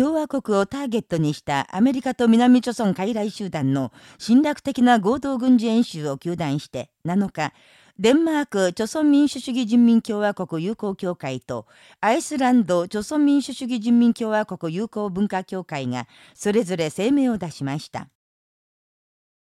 共和国をターゲットにしたアメリカと南朝鮮傀儡集団の侵略的な合同軍事演習を糾弾して7日、デンマーク朝鮮民主主義人民共和国友好協会とアイスランド朝鮮民主主義人民共和国友好文化協会がそれぞれ声明を出しました。